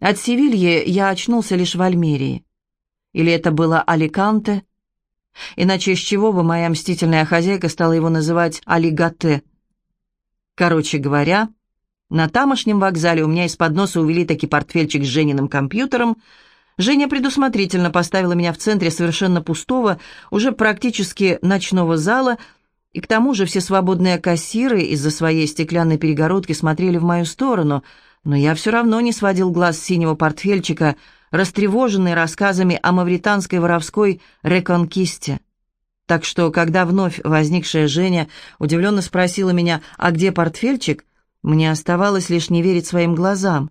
От Севильи я очнулся лишь в Альмерии. Или это было Аликанте? Иначе с чего бы моя мстительная хозяйка стала его называть Алигате? Короче говоря, на тамошнем вокзале у меня из-под носа увели таки портфельчик с Жениным компьютером. Женя предусмотрительно поставила меня в центре совершенно пустого, уже практически ночного зала, и к тому же все свободные кассиры из-за своей стеклянной перегородки смотрели в мою сторону, но я все равно не сводил глаз с синего портфельчика, растревоженный рассказами о мавританской воровской реконкисте. Так что, когда вновь возникшая Женя удивленно спросила меня, а где портфельчик, мне оставалось лишь не верить своим глазам.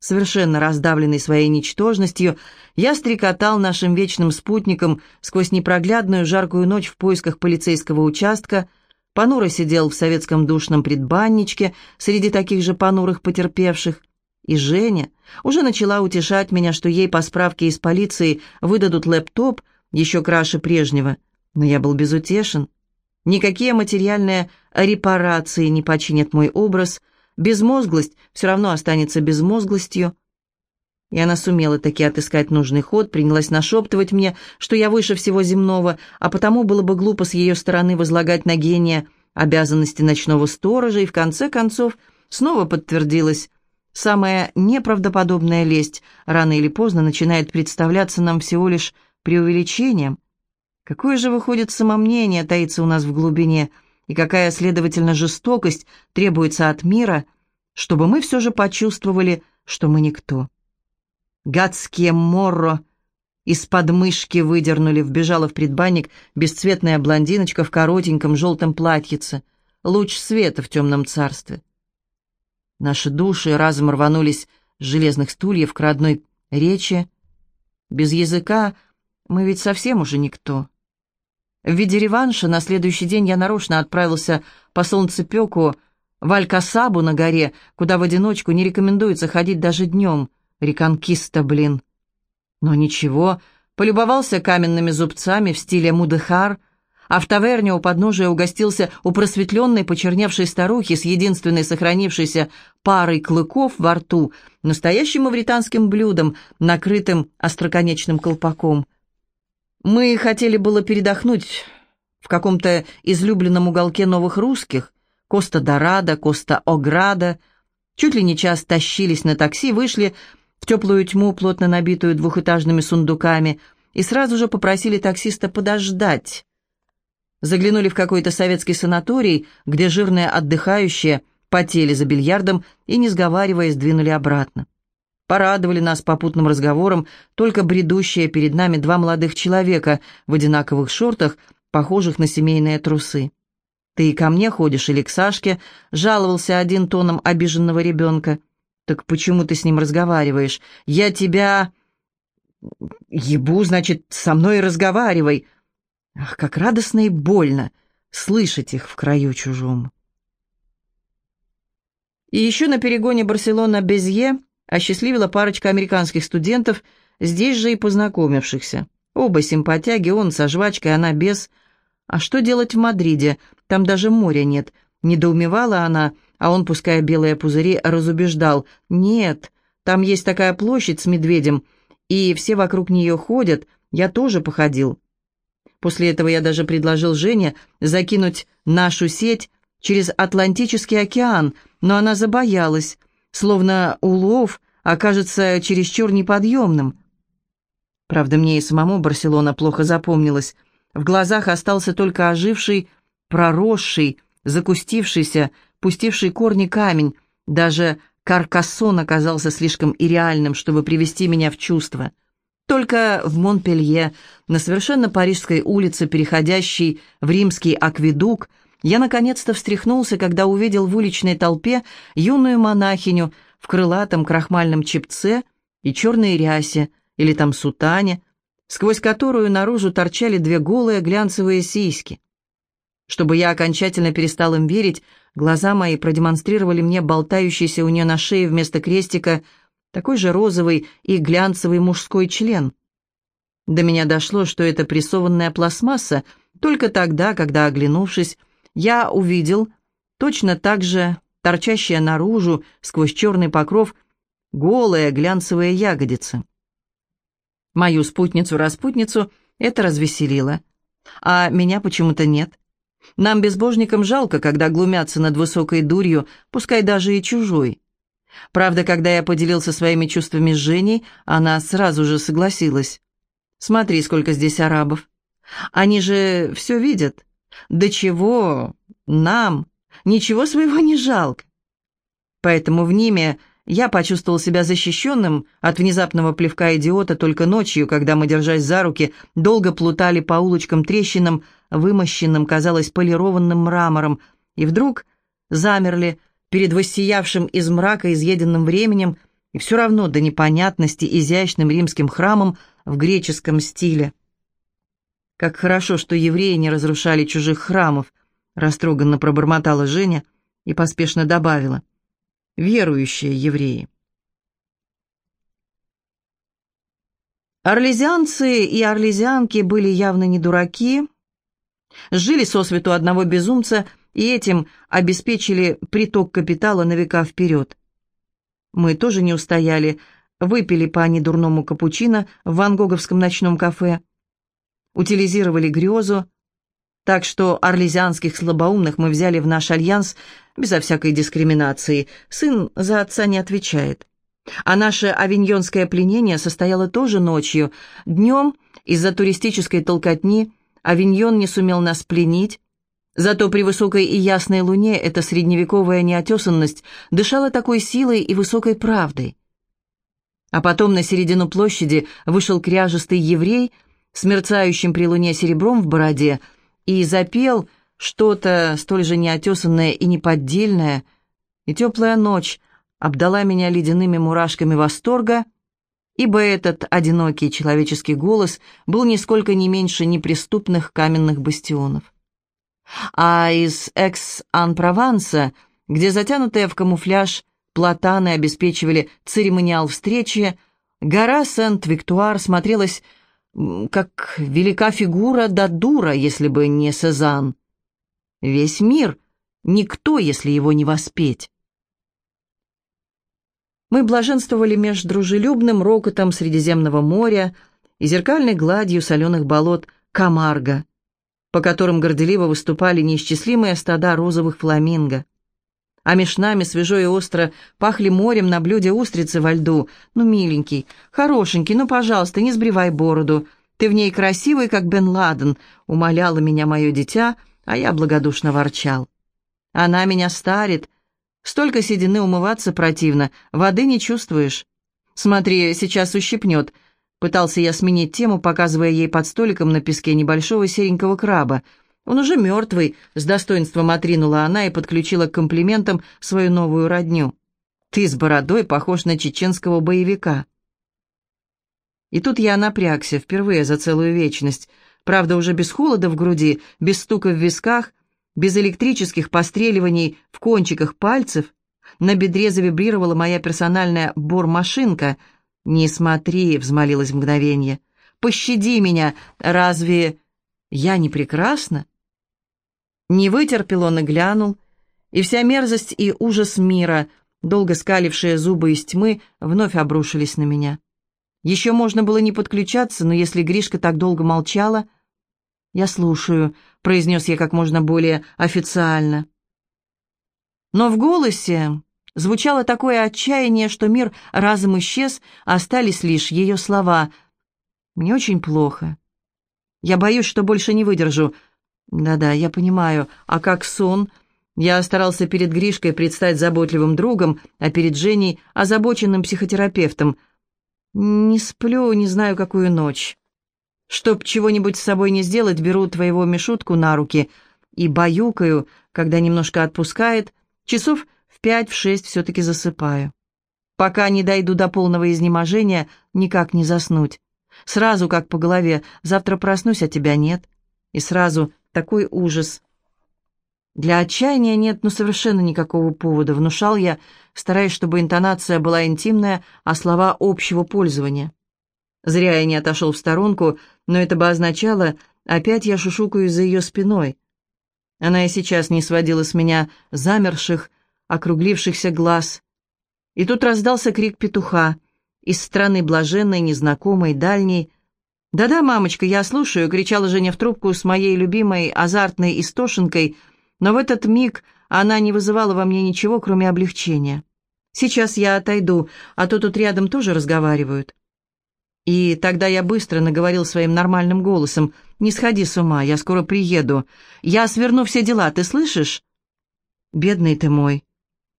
Совершенно раздавленный своей ничтожностью, я стрекотал нашим вечным спутником сквозь непроглядную жаркую ночь в поисках полицейского участка, понуро сидел в советском душном предбанничке среди таких же понурых потерпевших, и Женя уже начала утешать меня, что ей по справке из полиции выдадут лэптоп еще краше прежнего, но я был безутешен. Никакие материальные репарации не починят мой образ, безмозглость все равно останется безмозглостью. И она сумела таки отыскать нужный ход, принялась нашептывать мне, что я выше всего земного, а потому было бы глупо с ее стороны возлагать на гения обязанности ночного сторожа, и в конце концов снова подтвердилась. Самая неправдоподобная лесть рано или поздно начинает представляться нам всего лишь преувеличением – Какое же, выходит, самомнение таится у нас в глубине, и какая, следовательно, жестокость требуется от мира, чтобы мы все же почувствовали, что мы никто. Гадские морро из подмышки выдернули, вбежала в предбанник бесцветная блондиночка в коротеньком желтом платьице, луч света в темном царстве. Наши души разом рванулись с железных стульев к родной речи. Без языка мы ведь совсем уже никто. В виде реванша на следующий день я нарочно отправился по солнцепеку в Алькасабу на горе, куда в одиночку не рекомендуется ходить даже днем. Реконкиста, блин. Но ничего, полюбовался каменными зубцами в стиле мудехар, а в таверне у подножия угостился у просветленной почерневшей старухи с единственной сохранившейся парой клыков во рту, настоящим мавританским блюдом, накрытым остроконечным колпаком — мы хотели было передохнуть в каком-то излюбленном уголке новых русских, Коста-Дорадо, Коста-Ограда, чуть ли не час тащились на такси, вышли в теплую тьму, плотно набитую двухэтажными сундуками, и сразу же попросили таксиста подождать. Заглянули в какой-то советский санаторий, где жирные отдыхающие потели за бильярдом и, не сговариваясь, двинули обратно. Порадовали нас попутным разговором только бредущие перед нами два молодых человека в одинаковых шортах, похожих на семейные трусы. «Ты ко мне ходишь или к Сашке?» — жаловался один тоном обиженного ребенка. «Так почему ты с ним разговариваешь? Я тебя...» «Ебу, значит, со мной разговаривай!» Ах, как радостно и больно слышать их в краю чужом. И еще на перегоне Барселона-Безье осчастливила парочка американских студентов, здесь же и познакомившихся. Оба симпатяги, он со жвачкой, она без. А что делать в Мадриде? Там даже моря нет. Недоумевала она, а он, пуская белые пузыри, разубеждал. Нет, там есть такая площадь с медведем, и все вокруг нее ходят, я тоже походил. После этого я даже предложил Жене закинуть нашу сеть через Атлантический океан, но она забоялась словно улов окажется чересчур неподъемным. Правда, мне и самому Барселона плохо запомнилась. В глазах остался только оживший, проросший, закустившийся, пустивший корни камень. Даже Каркассон оказался слишком ирреальным, чтобы привести меня в чувство. Только в Монпелье, на совершенно парижской улице, переходящей в римский акведук, я наконец-то встряхнулся, когда увидел в уличной толпе юную монахиню в крылатом крахмальном чепце и черной рясе, или там сутане, сквозь которую наружу торчали две голые глянцевые сиськи. Чтобы я окончательно перестал им верить, глаза мои продемонстрировали мне болтающийся у нее на шее вместо крестика такой же розовый и глянцевый мужской член. До меня дошло, что это прессованная пластмасса, только тогда, когда, оглянувшись, я увидел точно так же торчащее наружу сквозь черный покров голая глянцевая ягодица. Мою спутницу-распутницу это развеселило, а меня почему-то нет. Нам, безбожникам, жалко, когда глумятся над высокой дурью, пускай даже и чужой. Правда, когда я поделился своими чувствами с Женей, она сразу же согласилась. «Смотри, сколько здесь арабов. Они же все видят. До чего нам ничего своего не жалко. Поэтому в Ниме я почувствовал себя защищенным от внезапного плевка идиота только ночью, когда мы, держась за руки, долго плутали по улочкам-трещинам, вымощенным, казалось, полированным мрамором, и вдруг замерли перед воссиявшим из мрака изъеденным временем и все равно до непонятности изящным римским храмом в греческом стиле. «Как хорошо, что евреи не разрушали чужих храмов», — растроганно пробормотала Женя и поспешно добавила верующие евреи. Орлезианцы и орлезианки были явно не дураки, жили сосвету одного безумца и этим обеспечили приток капитала на века вперед. Мы тоже не устояли, выпили по недурному капучино в вангоговском ночном кафе, утилизировали грезу, так что орлезианских слабоумных мы взяли в наш альянс безо всякой дискриминации. Сын за отца не отвечает. А наше авиньонское пленение состояло тоже ночью. Днем из-за туристической толкотни авиньон не сумел нас пленить. Зато при высокой и ясной луне эта средневековая неотесанность дышала такой силой и высокой правдой. А потом на середину площади вышел кряжестый еврей с мерцающим при луне серебром в бороде и запел — что-то столь же неотесанное и неподдельное, и теплая ночь обдала меня ледяными мурашками восторга, ибо этот одинокий человеческий голос был нисколько не меньше неприступных каменных бастионов. А из Экс-Ан-Прованса, где затянутые в камуфляж платаны обеспечивали церемониал встречи, гора Сент-Виктуар смотрелась как велика фигура да дура, если бы не Сезанн. Весь мир — никто, если его не воспеть. Мы блаженствовали меж дружелюбным рокотом Средиземного моря и зеркальной гладью соленых болот Камарго, по которым горделиво выступали неисчислимые стада розовых фламинго. А меж нами свежо и остро пахли морем на блюде устрицы во льду. «Ну, миленький, хорошенький, ну, пожалуйста, не сбривай бороду. Ты в ней красивый, как Бен Ладен», — умоляла меня мое дитя — а я благодушно ворчал. Она меня старит. Столько седины умываться противно, воды не чувствуешь. Смотри, сейчас ущипнет. Пытался я сменить тему, показывая ей под столиком на песке небольшого серенького краба. Он уже мертвый, с достоинством отринула она и подключила к комплиментам свою новую родню. Ты с бородой похож на чеченского боевика. И тут я напрягся впервые за целую вечность — Правда, уже без холода в груди, без стука в висках, без электрических постреливаний в кончиках пальцев. На бедре завибрировала моя персональная бормашинка. «Не смотри», — взмолилась мгновение. «Пощади меня, разве я не прекрасна?» Не вытерпел он и глянул, и вся мерзость и ужас мира, долго скалившие зубы из тьмы, вновь обрушились на меня. Еще можно было не подключаться, но если Гришка так долго молчала... «Я слушаю», — произнес я как можно более официально. Но в голосе звучало такое отчаяние, что мир разом исчез, остались лишь ее слова. «Мне очень плохо. Я боюсь, что больше не выдержу. Да-да, я понимаю. А как сон?» Я старался перед Гришкой предстать заботливым другом, а перед Женей — озабоченным психотерапевтом — «Не сплю, не знаю, какую ночь. Чтоб чего-нибудь с собой не сделать, беру твоего Мишутку на руки и баюкаю, когда немножко отпускает, часов в пять, в шесть все-таки засыпаю. Пока не дойду до полного изнеможения, никак не заснуть. Сразу как по голове, завтра проснусь, а тебя нет. И сразу такой ужас. Для отчаяния нет ну совершенно никакого повода, внушал я, стараясь, чтобы интонация была интимная, а слова общего пользования. Зря я не отошел в сторонку, но это бы означало, опять я шушукаю за ее спиной. Она и сейчас не сводила с меня замерших, округлившихся глаз. И тут раздался крик петуха из страны блаженной, незнакомой, дальней. «Да-да, мамочка, я слушаю», — кричала Женя в трубку с моей любимой азартной истошенкой, но в этот миг она не вызывала во мне ничего, кроме облегчения. «Сейчас я отойду, а то тут рядом тоже разговаривают». И тогда я быстро наговорил своим нормальным голосом. «Не сходи с ума, я скоро приеду. Я сверну все дела, ты слышишь?» «Бедный ты мой.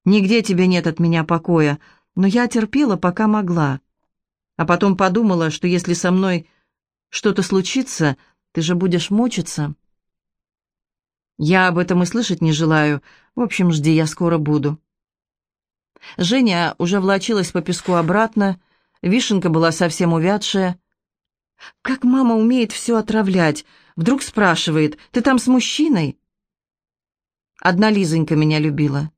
Нигде тебе нет от меня покоя, но я терпела, пока могла. А потом подумала, что если со мной что-то случится, ты же будешь мучиться». «Я об этом и слышать не желаю. В общем, жди, я скоро буду». Женя уже влачилась по песку обратно, — Вишенка была совсем увядшая. «Как мама умеет все отравлять?» Вдруг спрашивает, «Ты там с мужчиной?» Одна Лизонька меня любила.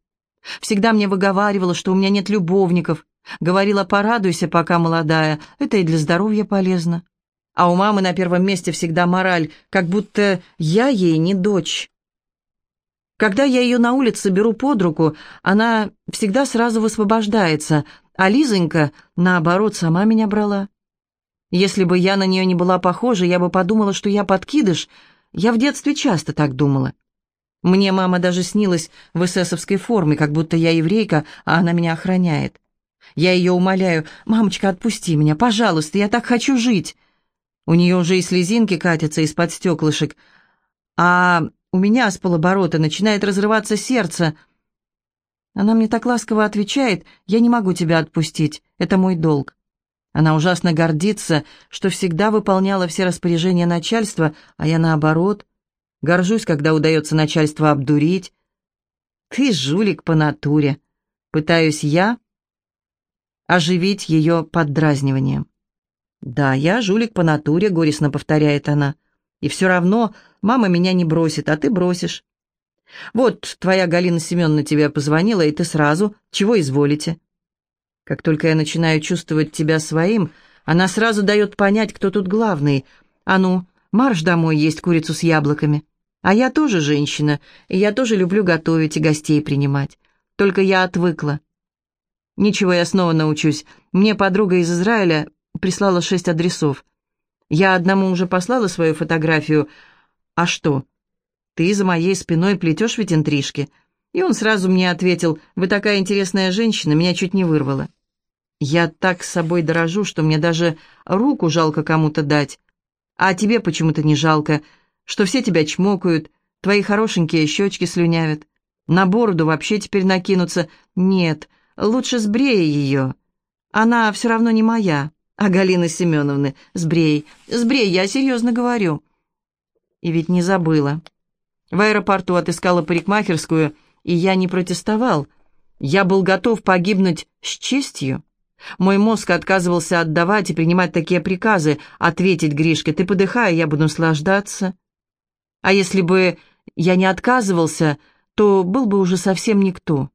Всегда мне выговаривала, что у меня нет любовников. Говорила, порадуйся, пока молодая, это и для здоровья полезно. А у мамы на первом месте всегда мораль, как будто я ей не дочь. Когда я ее на улице беру под руку, она всегда сразу высвобождается, а Лизонька, наоборот, сама меня брала. Если бы я на нее не была похожа, я бы подумала, что я подкидыш. Я в детстве часто так думала. Мне мама даже снилась в эсэсовской форме, как будто я еврейка, а она меня охраняет. Я ее умоляю, «Мамочка, отпусти меня, пожалуйста, я так хочу жить». У нее уже и слезинки катятся из-под стеклышек. А у меня с полоборота начинает разрываться сердце — она мне так ласково отвечает, я не могу тебя отпустить, это мой долг. Она ужасно гордится, что всегда выполняла все распоряжения начальства, а я наоборот. Горжусь, когда удается начальство обдурить. Ты жулик по натуре. Пытаюсь я оживить ее поддразниванием. «Да, я жулик по натуре», — горестно повторяет она. «И все равно мама меня не бросит, а ты бросишь. Вот твоя Галина Семеновна тебе позвонила, и ты сразу, чего изволите? Как только я начинаю чувствовать тебя своим, она сразу дает понять, кто тут главный. А ну, марш домой есть курицу с яблоками. А я тоже женщина, и я тоже люблю готовить и гостей принимать. Только я отвыкла. Ничего, я снова научусь. Мне подруга из Израиля прислала шесть адресов. Я одному уже послала свою фотографию. А что? Ты за моей спиной плетешь ведь интрижки?» И он сразу мне ответил, «Вы такая интересная женщина, меня чуть не вырвало». Я так с собой дорожу, что мне даже руку жалко кому-то дать. А тебе почему-то не жалко, что все тебя чмокают, твои хорошенькие щечки слюнявят. На бороду вообще теперь накинуться. Нет, лучше сбрей ее. Она все равно не моя. А Галины Семеновны, сбрей, сбрей, я серьезно говорю. И ведь не забыла. В аэропорту отыскала парикмахерскую, и я не протестовал. Я был готов погибнуть с честью. Мой мозг отказывался отдавать и принимать такие приказы, ответить Гришке, ты подыхай, я буду наслаждаться. А если бы я не отказывался, то был бы уже совсем никто.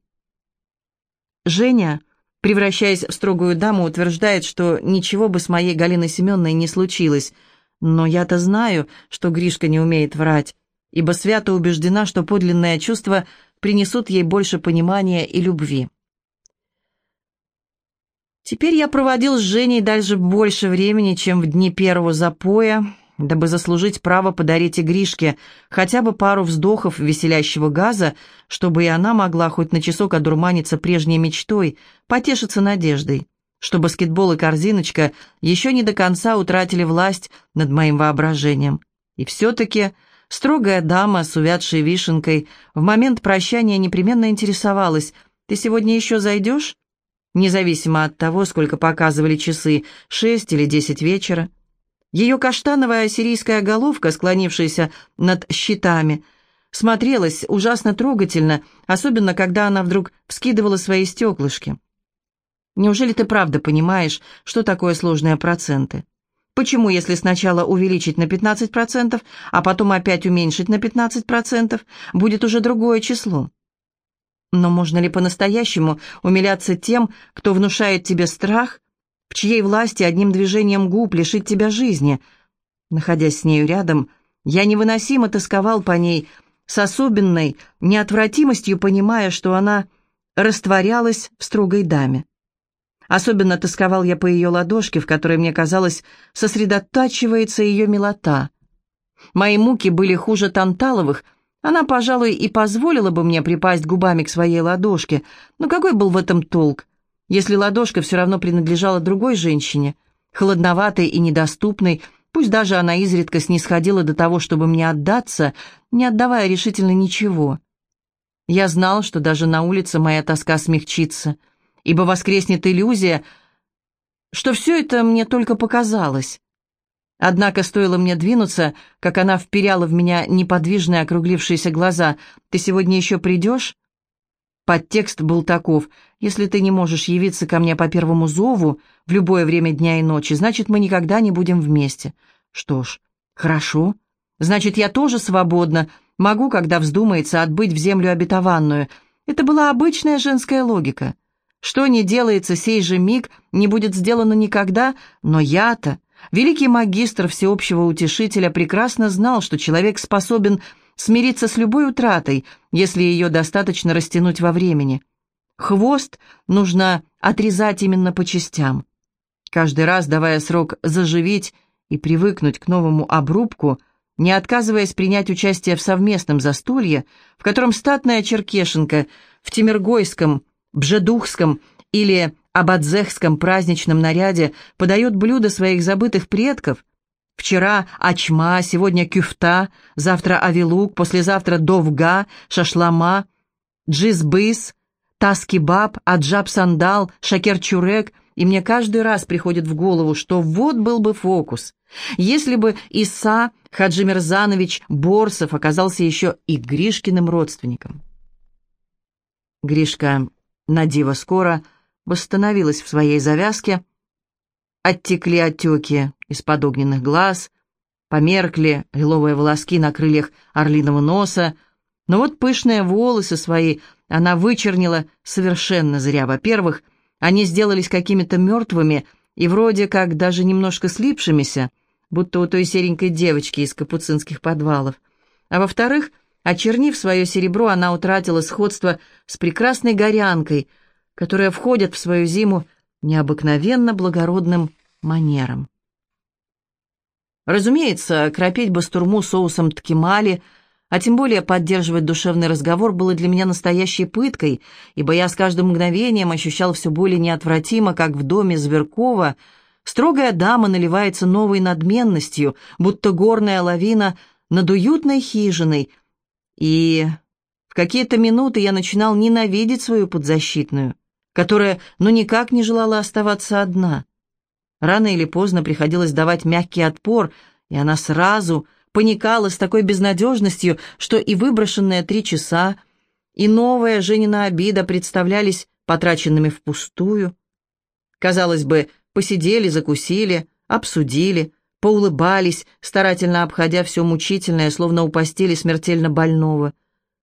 Женя, превращаясь в строгую даму, утверждает, что ничего бы с моей Галиной Семеновной не случилось. Но я-то знаю, что Гришка не умеет врать ибо свято убеждена, что подлинные чувства принесут ей больше понимания и любви. Теперь я проводил с Женей дальше больше времени, чем в дни первого запоя, дабы заслужить право подарить игришке хотя бы пару вздохов веселящего газа, чтобы и она могла хоть на часок одурманиться прежней мечтой, потешиться надеждой, что баскетбол и корзиночка еще не до конца утратили власть над моим воображением. И все-таки Строгая дама с увядшей вишенкой в момент прощания непременно интересовалась, «Ты сегодня еще зайдешь?» Независимо от того, сколько показывали часы, шесть или десять вечера. Ее каштановая сирийская головка, склонившаяся над щитами, смотрелась ужасно трогательно, особенно когда она вдруг вскидывала свои стеклышки. «Неужели ты правда понимаешь, что такое сложные проценты?» Почему, если сначала увеличить на 15%, а потом опять уменьшить на 15%, будет уже другое число? Но можно ли по-настоящему умиляться тем, кто внушает тебе страх, в чьей власти одним движением губ лишить тебя жизни? Находясь с нею рядом, я невыносимо тосковал по ней, с особенной неотвратимостью понимая, что она растворялась в строгой даме. Особенно тосковал я по ее ладошке, в которой, мне казалось, сосредотачивается ее милота. Мои муки были хуже танталовых, она, пожалуй, и позволила бы мне припасть губами к своей ладошке, но какой был в этом толк, если ладошка все равно принадлежала другой женщине, холодноватой и недоступной, пусть даже она изредка снисходила до того, чтобы мне отдаться, не отдавая решительно ничего. Я знал, что даже на улице моя тоска смягчится, ибо воскреснет иллюзия, что все это мне только показалось. Однако стоило мне двинуться, как она вперяла в меня неподвижные округлившиеся глаза. «Ты сегодня еще придешь?» Подтекст был таков. «Если ты не можешь явиться ко мне по первому зову в любое время дня и ночи, значит, мы никогда не будем вместе». «Что ж, хорошо. Значит, я тоже свободна. Могу, когда вздумается, отбыть в землю обетованную». Это была обычная женская логика. Что не делается сей же миг, не будет сделано никогда, но я-то... Великий магистр всеобщего утешителя прекрасно знал, что человек способен смириться с любой утратой, если ее достаточно растянуть во времени. Хвост нужно отрезать именно по частям. Каждый раз давая срок заживить и привыкнуть к новому обрубку, не отказываясь принять участие в совместном застолье, в котором статная черкешенка в Тимиргойском, Бжедухском или об адзехском праздничном наряде подает блюда своих забытых предков. Вчера ачма, сегодня кюфта, завтра авилук, послезавтра довга, шашлама, джизбыс, таскибаб, аджаб-сандал, шакер-чурек, и мне каждый раз приходит в голову, что вот был бы фокус. Если бы Иса Хаджимирзанович Борсов оказался еще и Гришкиным родственником. Гришка на диво скоро – восстановилась в своей завязке. Оттекли отеки из-под огненных глаз, померкли лиловые волоски на крыльях орлиного носа, но вот пышные волосы свои она вычернила совершенно зря. Во-первых, они сделались какими-то мертвыми и вроде как даже немножко слипшимися, будто у той серенькой девочки из капуцинских подвалов. А во-вторых, очернив свое серебро, она утратила сходство с прекрасной горянкой — которые входят в свою зиму необыкновенно благородным манером. Разумеется, кропить бастурму соусом ткемали, а тем более поддерживать душевный разговор было для меня настоящей пыткой, ибо я с каждым мгновением ощущал все более неотвратимо, как в доме Зверкова строгая дама наливается новой надменностью, будто горная лавина над уютной хижиной, и в какие-то минуты я начинал ненавидеть свою подзащитную которая ну никак не желала оставаться одна. Рано или поздно приходилось давать мягкий отпор, и она сразу паникала с такой безнадежностью, что и выброшенные три часа, и новая Женина обида представлялись потраченными впустую. Казалось бы, посидели, закусили, обсудили, поулыбались, старательно обходя все мучительное, словно у постели смертельно больного.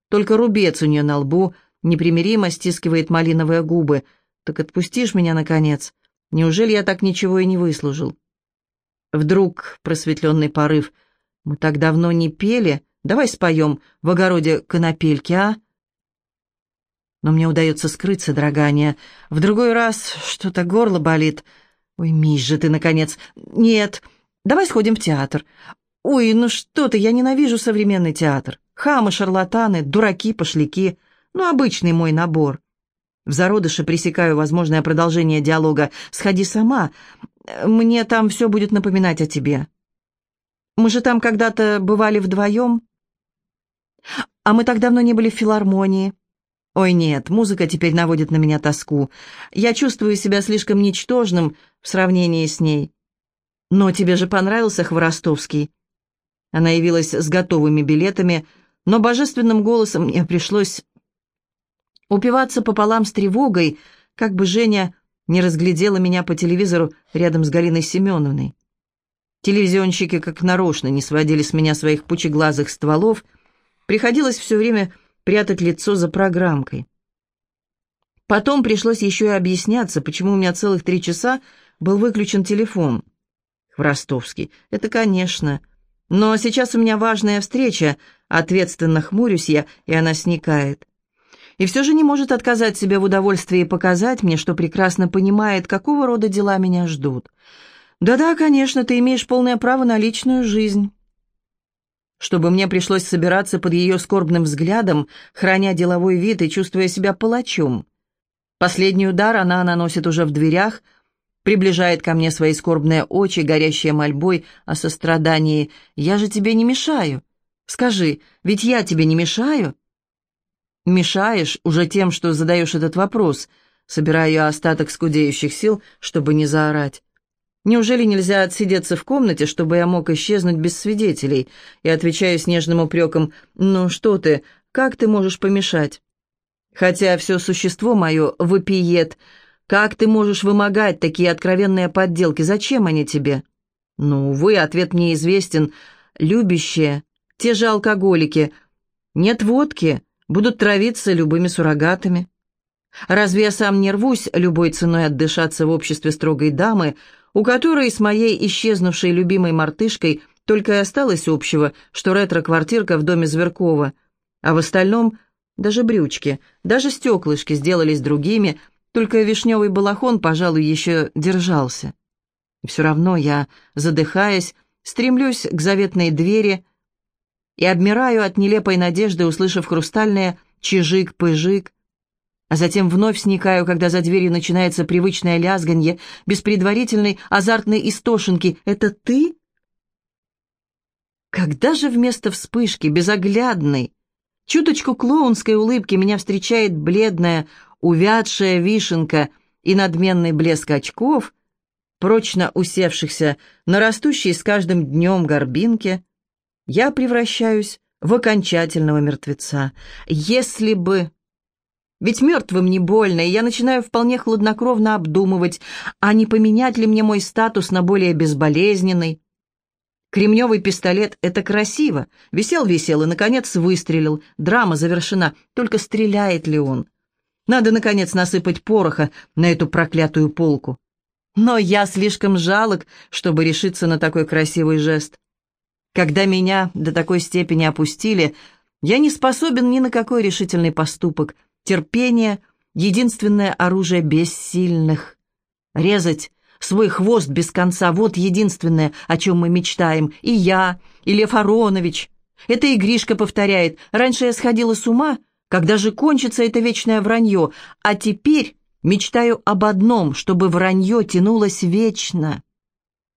Только рубец у нее на лбу — непримиримо стискивает малиновые губы. «Так отпустишь меня, наконец? Неужели я так ничего и не выслужил?» Вдруг просветленный порыв. «Мы так давно не пели. Давай споем в огороде конопельки, а?» Но мне удается скрыться, дорогая. В другой раз что-то горло болит. Ой, мись же ты, наконец. Нет, давай сходим в театр. Ой, ну что ты, я ненавижу современный театр. Хамы, шарлатаны, дураки, пошляки. Ну, обычный мой набор. В зародыше пресекаю возможное продолжение диалога. «Сходи сама. Мне там все будет напоминать о тебе». «Мы же там когда-то бывали вдвоем?» «А мы так давно не были в филармонии». «Ой, нет, музыка теперь наводит на меня тоску. Я чувствую себя слишком ничтожным в сравнении с ней». «Но тебе же понравился Хворостовский?» Она явилась с готовыми билетами, но божественным голосом мне пришлось упиваться пополам с тревогой, как бы Женя не разглядела меня по телевизору рядом с Галиной Семеновной. Телевизионщики как нарочно не сводили с меня своих пучеглазых стволов, приходилось все время прятать лицо за программкой. Потом пришлось еще и объясняться, почему у меня целых три часа был выключен телефон. Хворостовский, это конечно. Но сейчас у меня важная встреча, ответственно хмурюсь я, и она сникает. И все же не может отказать себе в удовольствии показать мне, что прекрасно понимает, какого рода дела меня ждут. Да-да, конечно, ты имеешь полное право на личную жизнь. Чтобы мне пришлось собираться под ее скорбным взглядом, храня деловой вид и чувствуя себя палачом. Последний удар она наносит уже в дверях, приближает ко мне свои скорбные очи, горящие мольбой о сострадании. «Я же тебе не мешаю. Скажи, ведь я тебе не мешаю?» «Мешаешь уже тем, что задаешь этот вопрос», собираю остаток скудеющих сил, чтобы не заорать. Неужели нельзя отсидеться в комнате, чтобы я мог исчезнуть без свидетелей? И отвечаю с нежным упреком, «Ну что ты, как ты можешь помешать?» Хотя все существо мое вопиет. Как ты можешь вымогать такие откровенные подделки? Зачем они тебе? Ну, увы, ответ мне известен. Любящие, те же алкоголики. Нет водки, будут травиться любыми суррогатами. Разве я сам не рвусь любой ценой отдышаться в обществе строгой дамы, у которой с моей исчезнувшей любимой мартышкой только и осталось общего, что ретро-квартирка в доме Зверкова, а в остальном даже брючки, даже стеклышки сделались другими, только вишневый балахон, пожалуй, еще держался. Все равно я, задыхаясь, стремлюсь к заветной двери и обмираю от нелепой надежды, услышав хрустальное «чижик-пыжик», а затем вновь сникаю, когда за дверью начинается привычное лязганье, без предварительной азартной истошенки. «Это ты?» Когда же вместо вспышки, безоглядной, чуточку клоунской улыбки меня встречает бледная, увядшая вишенка и надменный блеск очков, прочно усевшихся на растущей с каждым днем горбинке, я превращаюсь в окончательного мертвеца. Если бы... Ведь мертвым не больно, и я начинаю вполне хладнокровно обдумывать, а не поменять ли мне мой статус на более безболезненный. Кремневый пистолет — это красиво. Висел-висел и, наконец, выстрелил. Драма завершена. Только стреляет ли он? Надо, наконец, насыпать пороха на эту проклятую полку. Но я слишком жалок, чтобы решиться на такой красивый жест. Когда меня до такой степени опустили, я не способен ни на какой решительный поступок — Терпение — единственное оружие бессильных. Резать свой хвост без конца — вот единственное, о чем мы мечтаем. И я, и Лев Аронович. Это и Гришка повторяет. Раньше я сходила с ума, когда же кончится это вечное вранье, а теперь мечтаю об одном, чтобы вранье тянулось вечно.